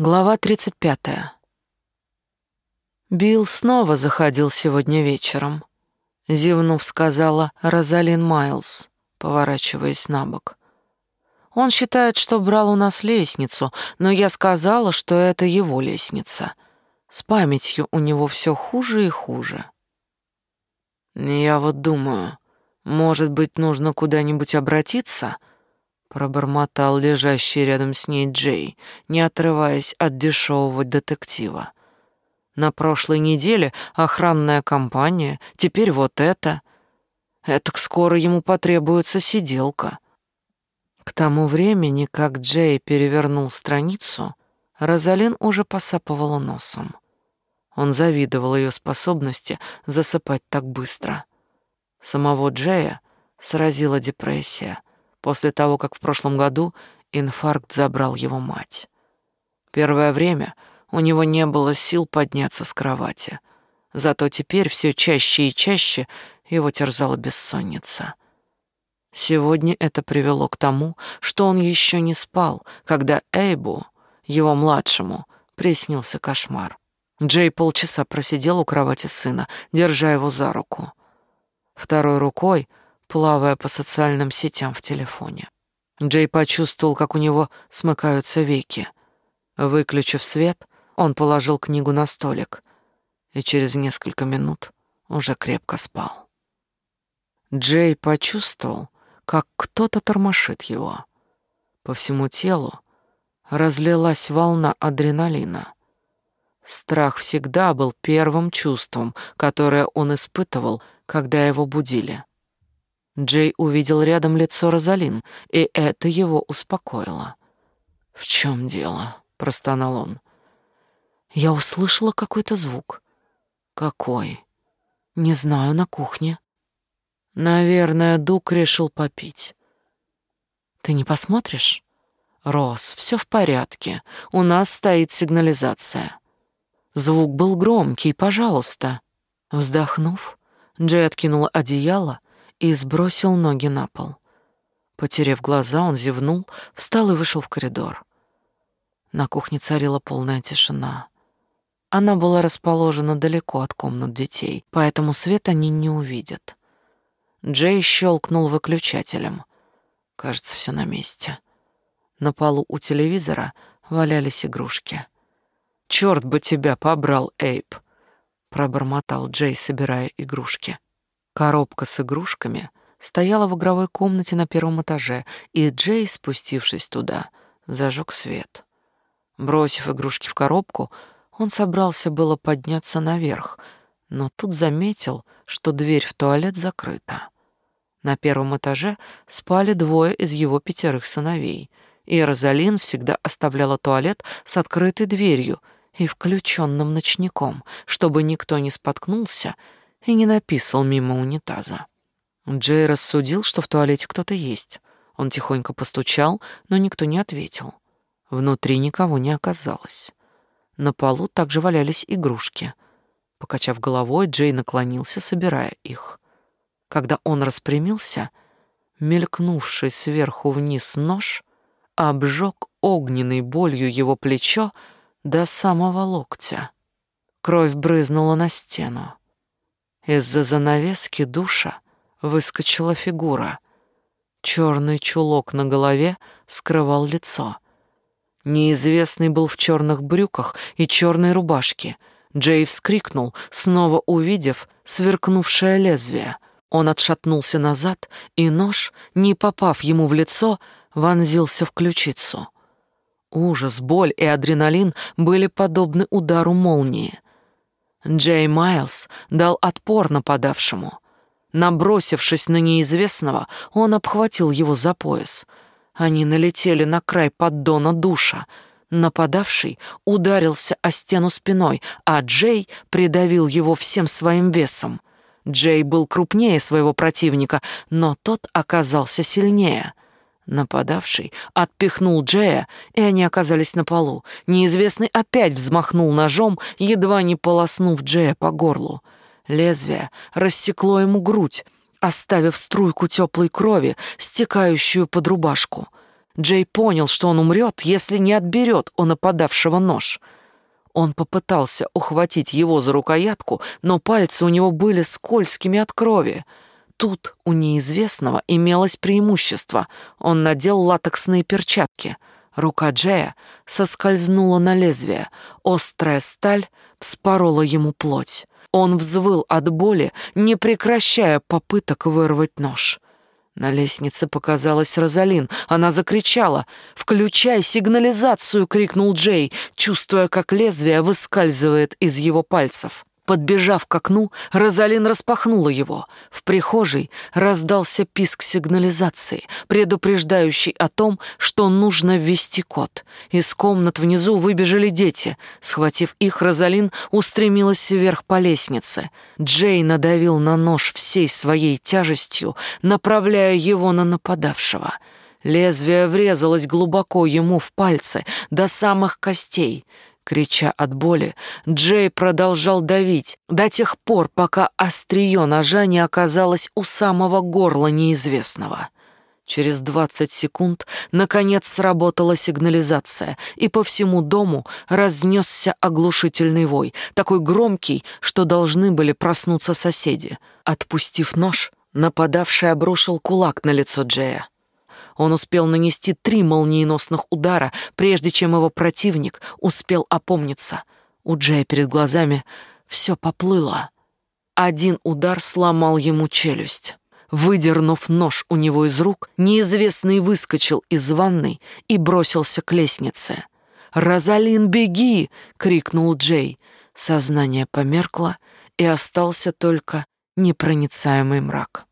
Глава 35. Билл снова заходил сегодня вечером. Зевнув, сказала Розалин Майлз, поворачиваясь на бок. Он считает, что брал у нас лестницу, но я сказала, что это его лестница. С памятью у него все хуже и хуже. Я вот думаю, может быть, нужно куда-нибудь обратиться — пробормотал лежащий рядом с ней Джей, не отрываясь от дешевого детектива. На прошлой неделе охранная компания, теперь вот это. Этак скоро ему потребуется сиделка. К тому времени, как Джей перевернул страницу, Розалин уже посапывала носом. Он завидовал ее способности засыпать так быстро. Самого Джея сразила депрессия — после того, как в прошлом году инфаркт забрал его мать. Первое время у него не было сил подняться с кровати, зато теперь все чаще и чаще его терзала бессонница. Сегодня это привело к тому, что он еще не спал, когда Эйбу, его младшему, приснился кошмар. Джей полчаса просидел у кровати сына, держа его за руку. Второй рукой плавая по социальным сетям в телефоне. Джей почувствовал, как у него смыкаются веки. Выключив свет, он положил книгу на столик и через несколько минут уже крепко спал. Джей почувствовал, как кто-то тормошит его. По всему телу разлилась волна адреналина. Страх всегда был первым чувством, которое он испытывал, когда его будили. Джей увидел рядом лицо Розалин, и это его успокоило. «В чем дело?» — простонал он. «Я услышала какой-то звук». «Какой?» «Не знаю, на кухне». «Наверное, Дук решил попить». «Ты не посмотришь?» «Рос, все в порядке. У нас стоит сигнализация». Звук был громкий, пожалуйста. Вздохнув, Джей откинула одеяло и сбросил ноги на пол. Потерев глаза, он зевнул, встал и вышел в коридор. На кухне царила полная тишина. Она была расположена далеко от комнат детей, поэтому свет они не увидят. Джей щелкнул выключателем. Кажется, все на месте. На полу у телевизора валялись игрушки. «Черт бы тебя побрал, Эйп!» — пробормотал Джей, собирая игрушки. Коробка с игрушками стояла в игровой комнате на первом этаже, и Джей, спустившись туда, зажег свет. Бросив игрушки в коробку, он собрался было подняться наверх, но тут заметил, что дверь в туалет закрыта. На первом этаже спали двое из его пятерых сыновей, и Розалин всегда оставляла туалет с открытой дверью и включенным ночником, чтобы никто не споткнулся и не написал мимо унитаза. Джей рассудил, что в туалете кто-то есть. Он тихонько постучал, но никто не ответил. Внутри никого не оказалось. На полу также валялись игрушки. Покачав головой, Джей наклонился, собирая их. Когда он распрямился, мелькнувший сверху вниз нож обжег огненной болью его плечо до самого локтя. Кровь брызнула на стену. Из-за занавески душа выскочила фигура. Черный чулок на голове скрывал лицо. Неизвестный был в черных брюках и черной рубашке. Джей вскрикнул, снова увидев сверкнувшее лезвие. Он отшатнулся назад, и нож, не попав ему в лицо, вонзился в ключицу. Ужас, боль и адреналин были подобны удару молнии. Джей Майлз дал отпор нападавшему. Набросившись на неизвестного, он обхватил его за пояс. Они налетели на край поддона душа. Нападавший ударился о стену спиной, а Джей придавил его всем своим весом. Джей был крупнее своего противника, но тот оказался сильнее. Нападавший отпихнул Джея, и они оказались на полу. Неизвестный опять взмахнул ножом, едва не полоснув Джея по горлу. Лезвие рассекло ему грудь, оставив струйку теплой крови, стекающую под рубашку. Джей понял, что он умрет, если не отберет у нападавшего нож. Он попытался ухватить его за рукоятку, но пальцы у него были скользкими от крови. Тут у неизвестного имелось преимущество. Он надел латексные перчатки. Рука Джея соскользнула на лезвие. Острая сталь вспорола ему плоть. Он взвыл от боли, не прекращая попыток вырвать нож. На лестнице показалась Розалин. Она закричала. «Включай сигнализацию!» — крикнул Джей, чувствуя, как лезвие выскальзывает из его пальцев. Подбежав к окну, Розалин распахнула его. В прихожей раздался писк сигнализации, предупреждающий о том, что нужно ввести код. Из комнат внизу выбежали дети. Схватив их, Розалин устремилась вверх по лестнице. Джей надавил на нож всей своей тяжестью, направляя его на нападавшего. Лезвие врезалось глубоко ему в пальцы, до самых костей — Крича от боли, Джей продолжал давить до тех пор, пока острие ножа не оказалось у самого горла неизвестного. Через двадцать секунд, наконец, сработала сигнализация, и по всему дому разнесся оглушительный вой, такой громкий, что должны были проснуться соседи. Отпустив нож, нападавший обрушил кулак на лицо Джея. Он успел нанести три молниеносных удара, прежде чем его противник успел опомниться. У Джея перед глазами все поплыло. Один удар сломал ему челюсть. Выдернув нож у него из рук, неизвестный выскочил из ванной и бросился к лестнице. «Розалин, беги!» — крикнул Джей. Сознание померкло, и остался только непроницаемый мрак.